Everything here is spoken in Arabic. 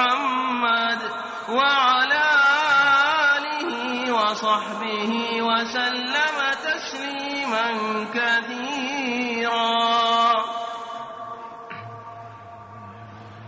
محمد وعلى آله وصحبه وسلم تسليما كثيرا.